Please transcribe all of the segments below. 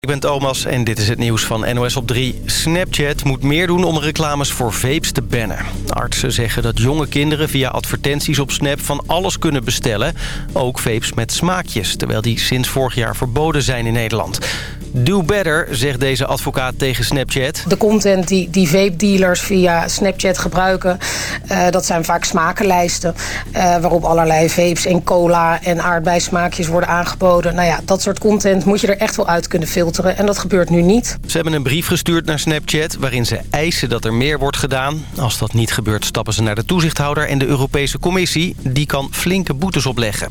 Ik ben Thomas en dit is het nieuws van NOS op 3. Snapchat moet meer doen om reclames voor vapes te bannen. Artsen zeggen dat jonge kinderen via advertenties op Snap van alles kunnen bestellen. Ook vapes met smaakjes, terwijl die sinds vorig jaar verboden zijn in Nederland. Do better, zegt deze advocaat tegen Snapchat. De content die, die vape-dealers via Snapchat gebruiken... Uh, dat zijn vaak smakenlijsten... Uh, waarop allerlei vapes en cola en aardbeismaakjes worden aangeboden. Nou ja, dat soort content moet je er echt wel uit kunnen filteren. En dat gebeurt nu niet. Ze hebben een brief gestuurd naar Snapchat... waarin ze eisen dat er meer wordt gedaan. Als dat niet gebeurt, stappen ze naar de toezichthouder en de Europese Commissie. Die kan flinke boetes opleggen.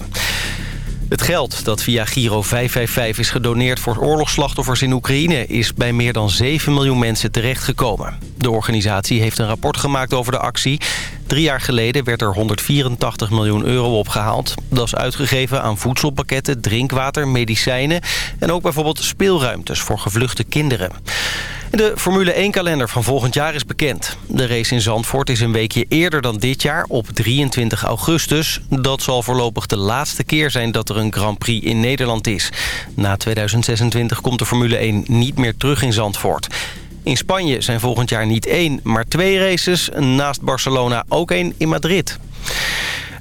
Het geld dat via Giro 555 is gedoneerd voor oorlogsslachtoffers in Oekraïne... is bij meer dan 7 miljoen mensen terechtgekomen. De organisatie heeft een rapport gemaakt over de actie. Drie jaar geleden werd er 184 miljoen euro opgehaald. Dat is uitgegeven aan voedselpakketten, drinkwater, medicijnen... en ook bijvoorbeeld speelruimtes voor gevluchte kinderen. De Formule 1-kalender van volgend jaar is bekend. De race in Zandvoort is een weekje eerder dan dit jaar, op 23 augustus. Dat zal voorlopig de laatste keer zijn dat er een Grand Prix in Nederland is. Na 2026 komt de Formule 1 niet meer terug in Zandvoort. In Spanje zijn volgend jaar niet één, maar twee races. Naast Barcelona ook één in Madrid.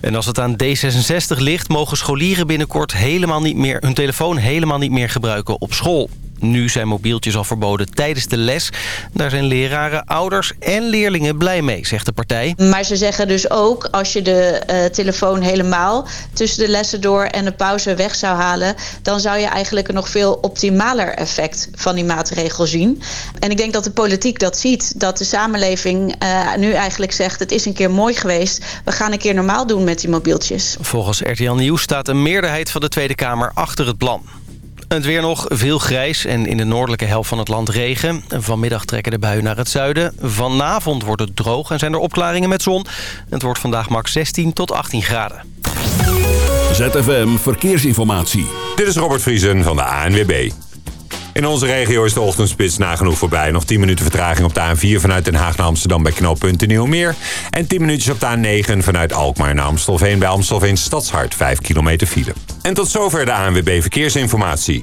En als het aan D66 ligt, mogen scholieren binnenkort helemaal niet meer, hun telefoon helemaal niet meer gebruiken op school. Nu zijn mobieltjes al verboden tijdens de les. Daar zijn leraren, ouders en leerlingen blij mee, zegt de partij. Maar ze zeggen dus ook, als je de uh, telefoon helemaal tussen de lessen door en de pauze weg zou halen... dan zou je eigenlijk een nog veel optimaler effect van die maatregel zien. En ik denk dat de politiek dat ziet. Dat de samenleving uh, nu eigenlijk zegt, het is een keer mooi geweest. We gaan een keer normaal doen met die mobieltjes. Volgens RTL Nieuws staat een meerderheid van de Tweede Kamer achter het plan. Het weer nog veel grijs en in de noordelijke helft van het land regen. Vanmiddag trekken de buien naar het zuiden. Vanavond wordt het droog en zijn er opklaringen met zon. Het wordt vandaag max 16 tot 18 graden. ZFM Verkeersinformatie. Dit is Robert Vriesen van de ANWB. In onze regio is de ochtendspits nagenoeg voorbij. Nog 10 minuten vertraging op de A4 vanuit Den Haag naar Amsterdam bij knooppunt Nieuwmeer. En 10 minuutjes op de A9 vanuit Alkmaar naar Amstelveen bij Amstelveen Stadshart. 5 kilometer file. En tot zover de ANWB Verkeersinformatie.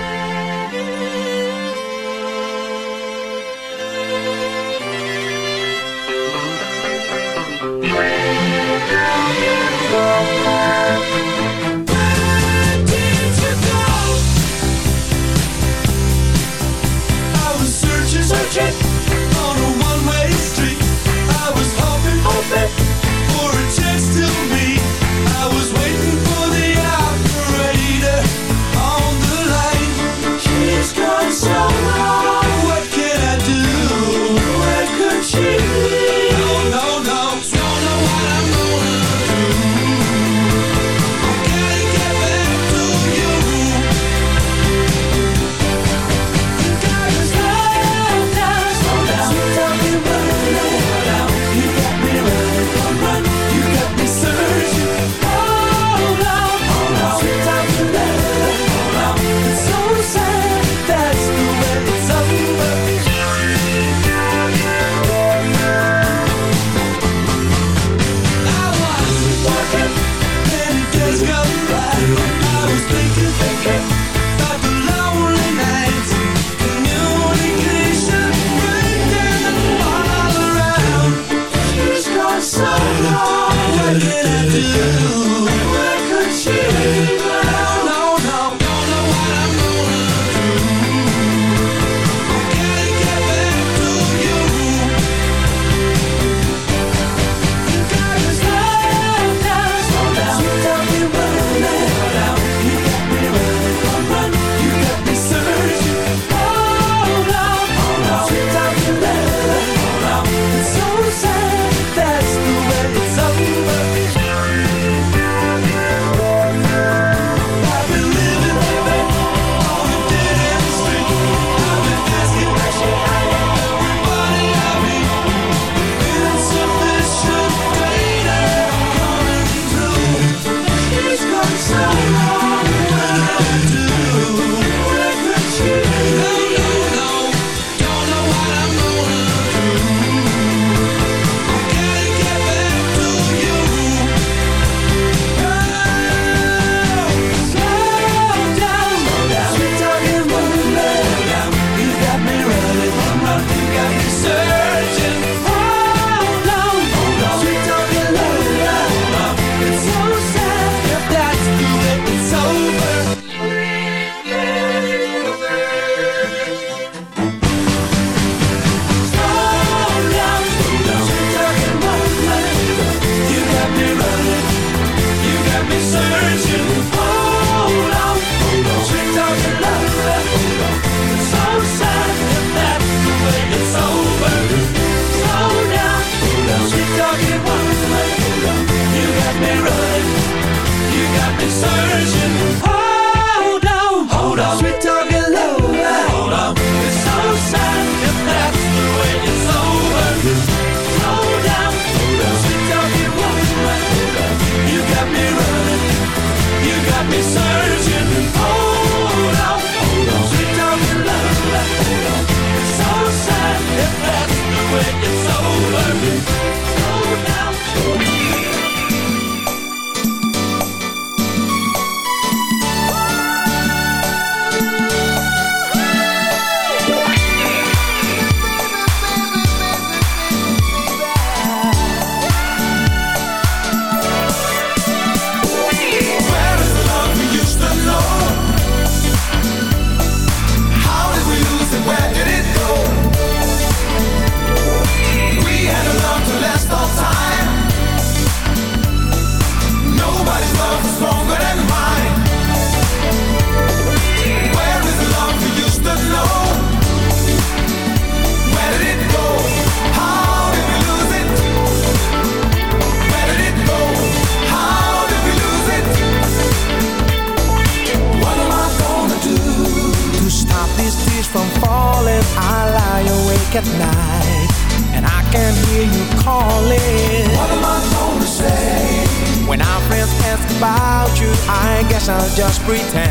pretend.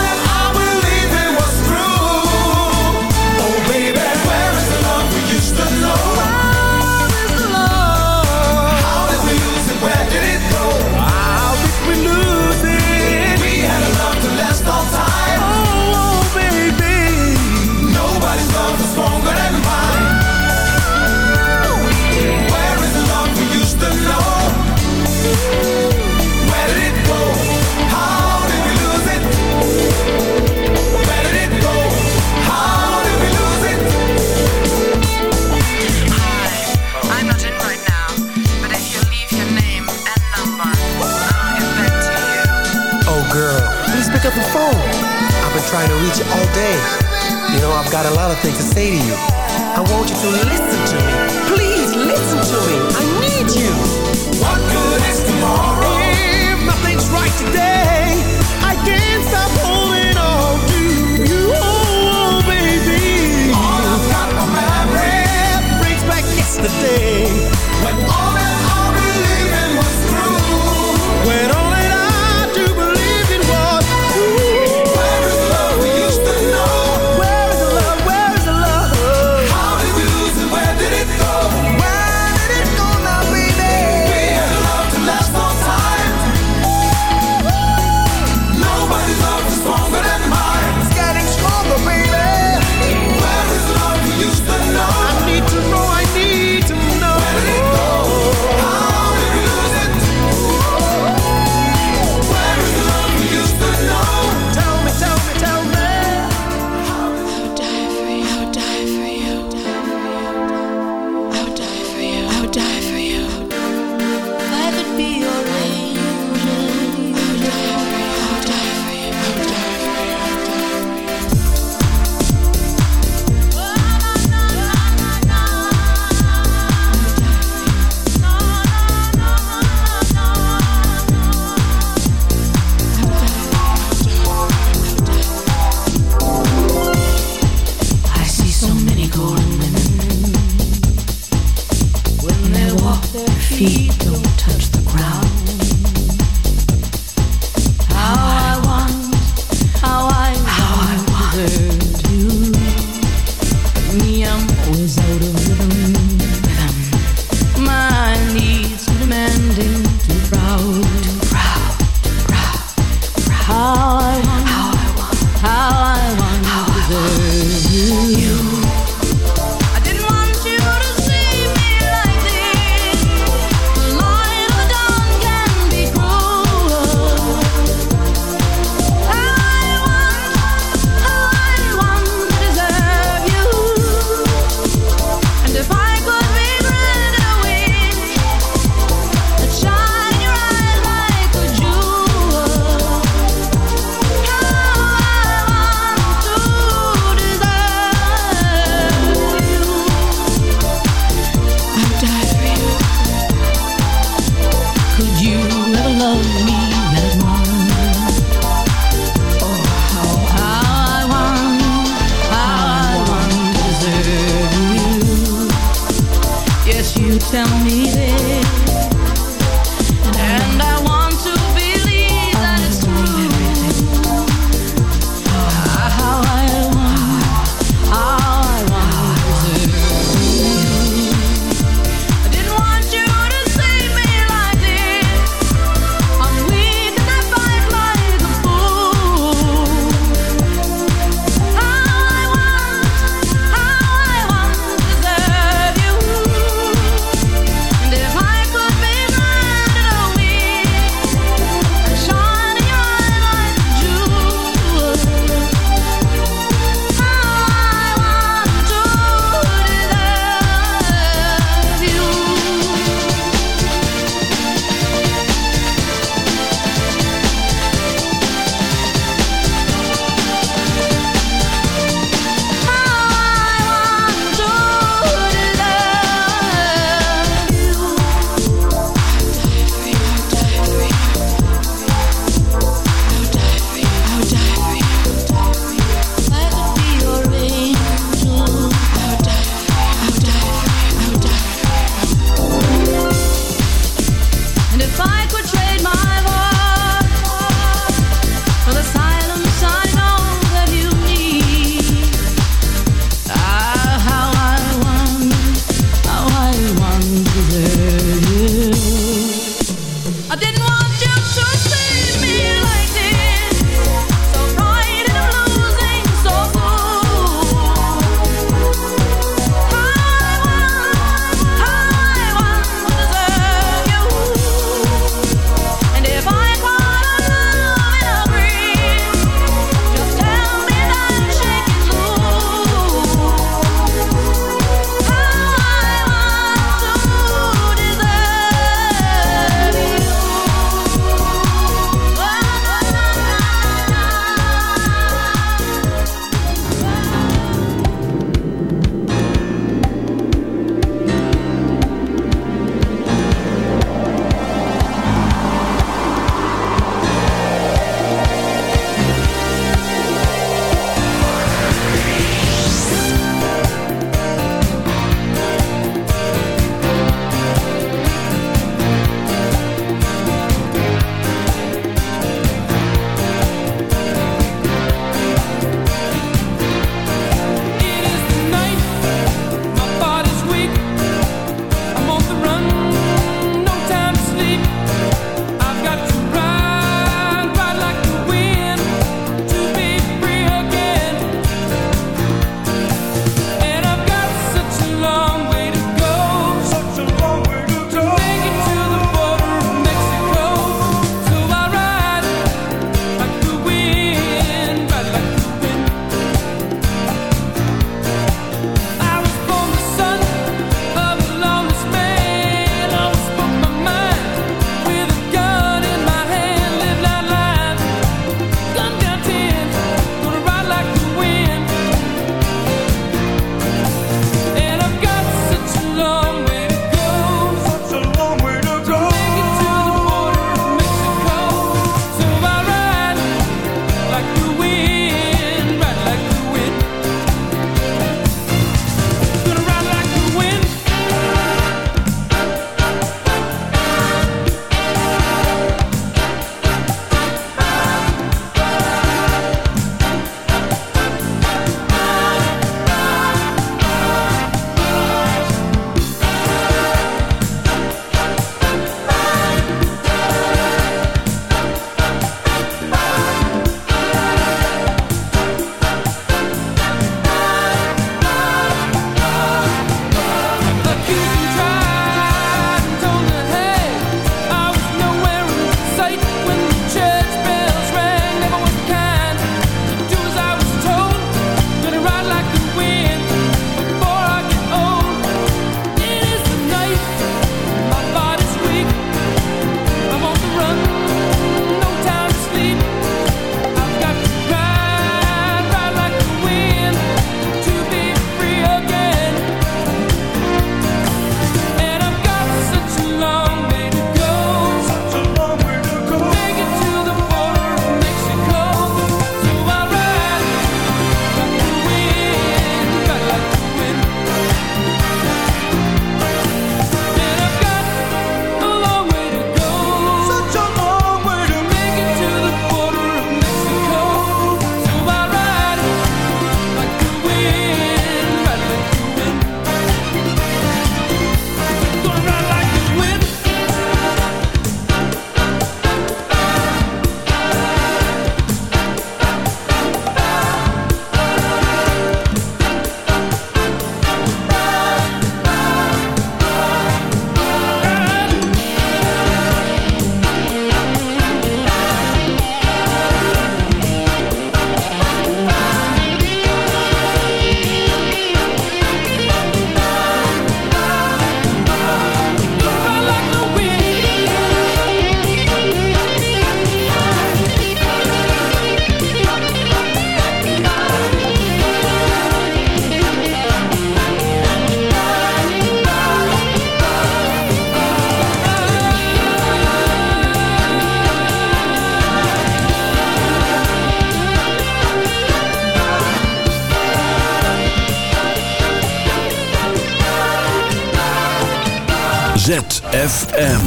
ZFM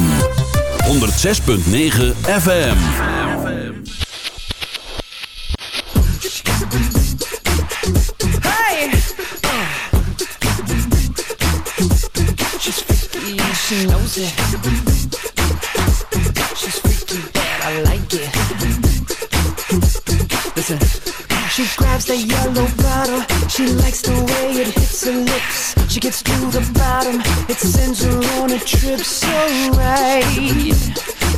106.9 FM. Hey! Freaky, she knows it. She's freaky, but I like it. Listen. She grabs the yellow bottle. She likes the way it hits her lips. She gets to the bottom. It sends her on a trip.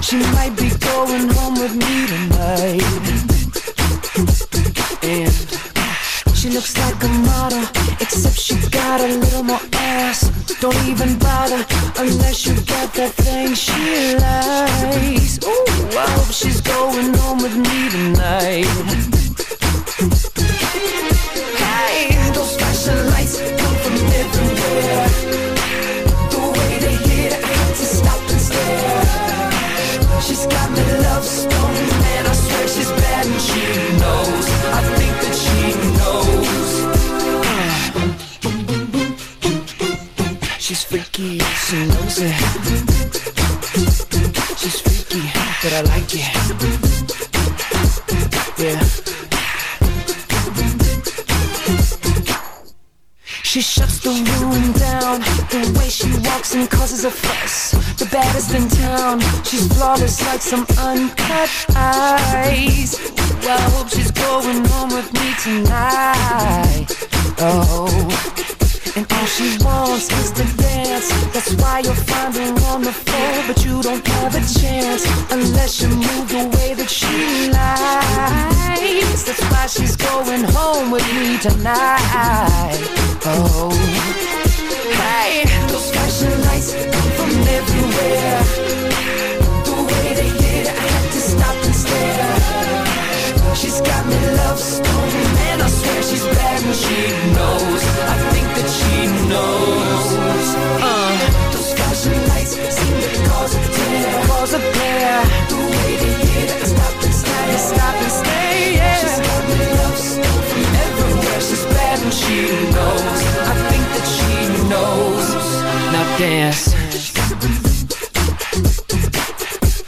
She might be She shuts the room down. The way she walks and causes a fuss. The baddest in town. She's flawless like some uncut ice I hope she's going home with me tonight. Oh. And all she wants is to dance. That's why you'll find her on the floor But you don't have a chance Unless you move the way that she likes. That's why she's going home with me tonight. Oh. Hey, those flashing lights come from everywhere she's bad and she knows. I think that she knows. Uh, Those flashing lights seem to cause a tear Cause a tear The way they hit, stop and stare Stop and stay, yeah. She's got me love from everywhere. She's bad and she knows. I think that she knows. Now dance.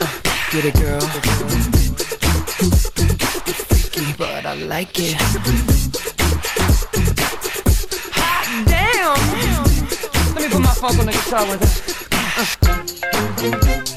Uh, Get it, girl I like it. Hot damn! Let me put my funk on the guitar with it.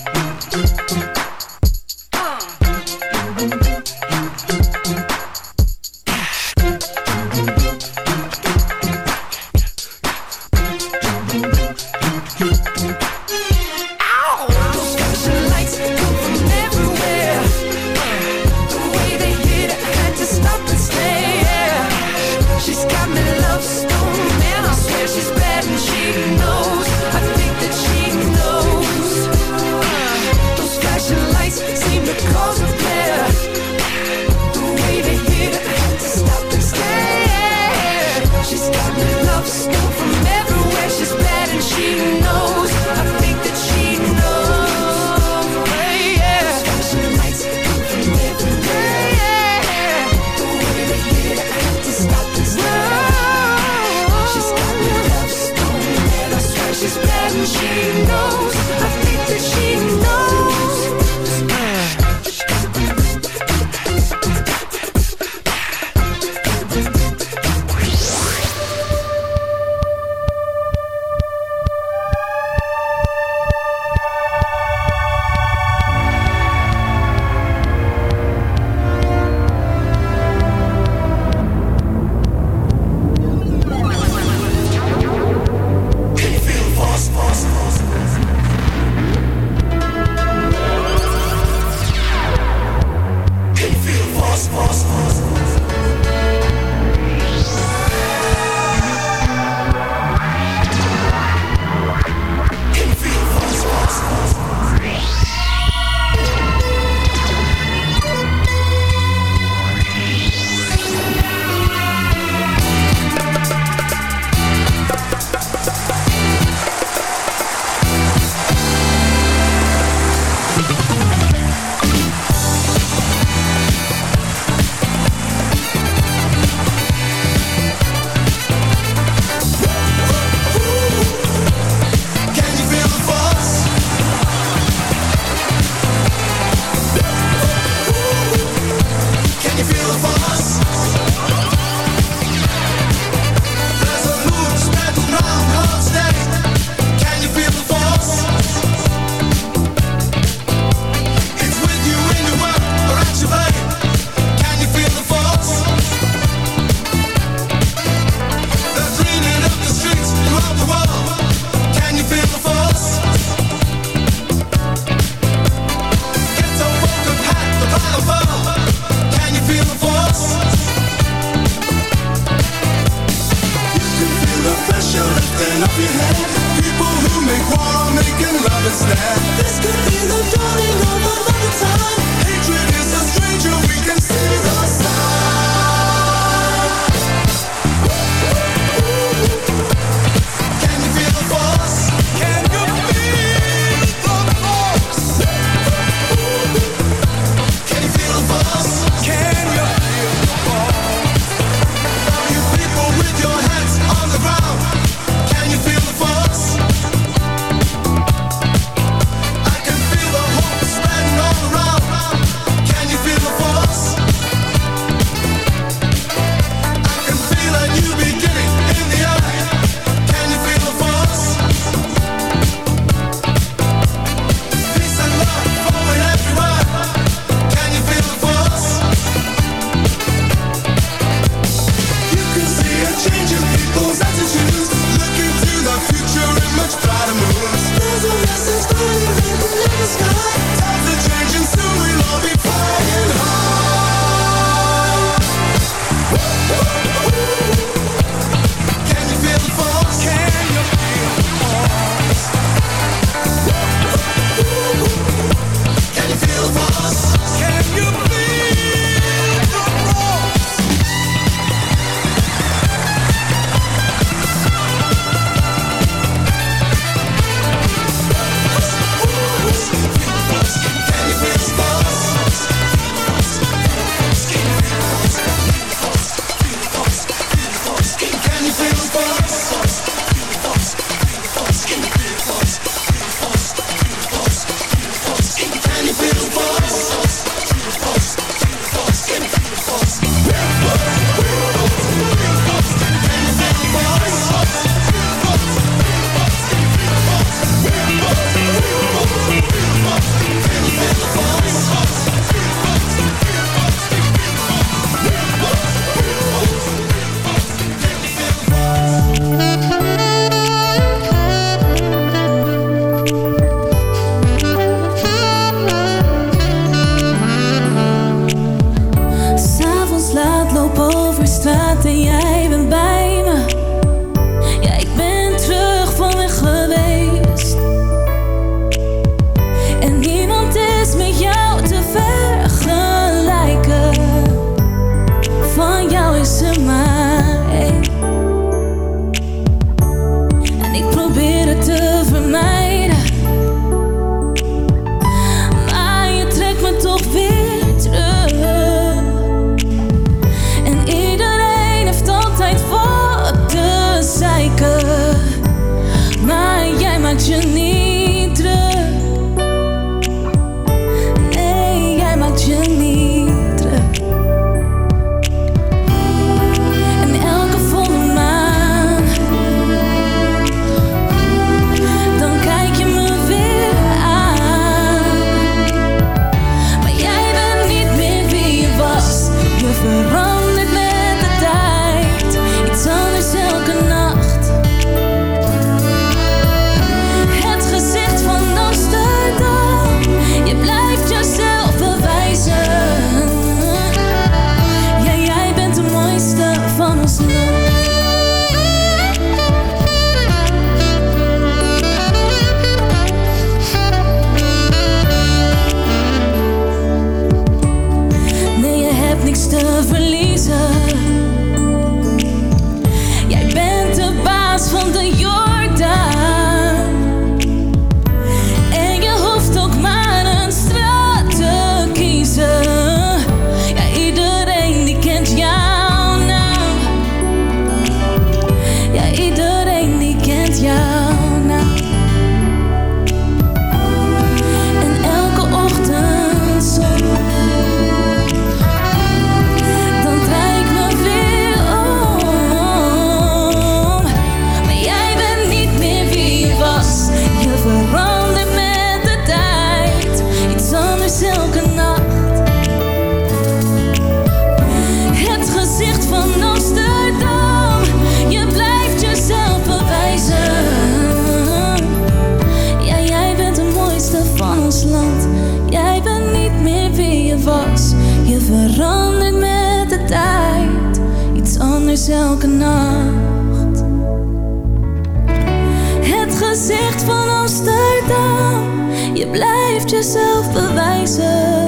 reizen.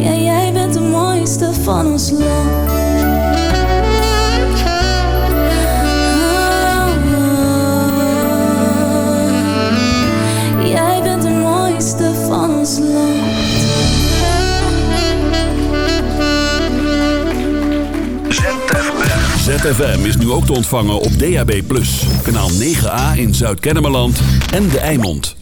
Ja, jij bent de mooiste van ons land. Oh. Jij bent de mooiste van ons. ZFM is nu ook te ontvangen op DAB+. Kanaal 9A in Zuid-Kennemerland en De Eimond.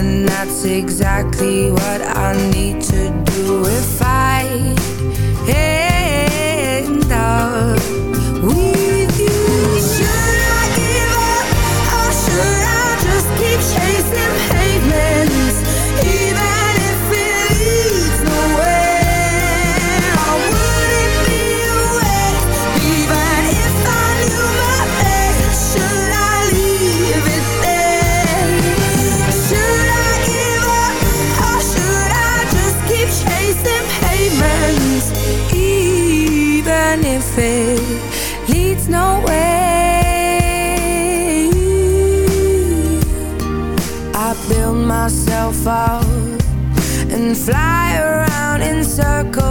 And that's exactly what I need to do if I end up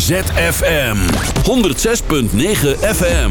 ZFM. 106.9 FM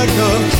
America.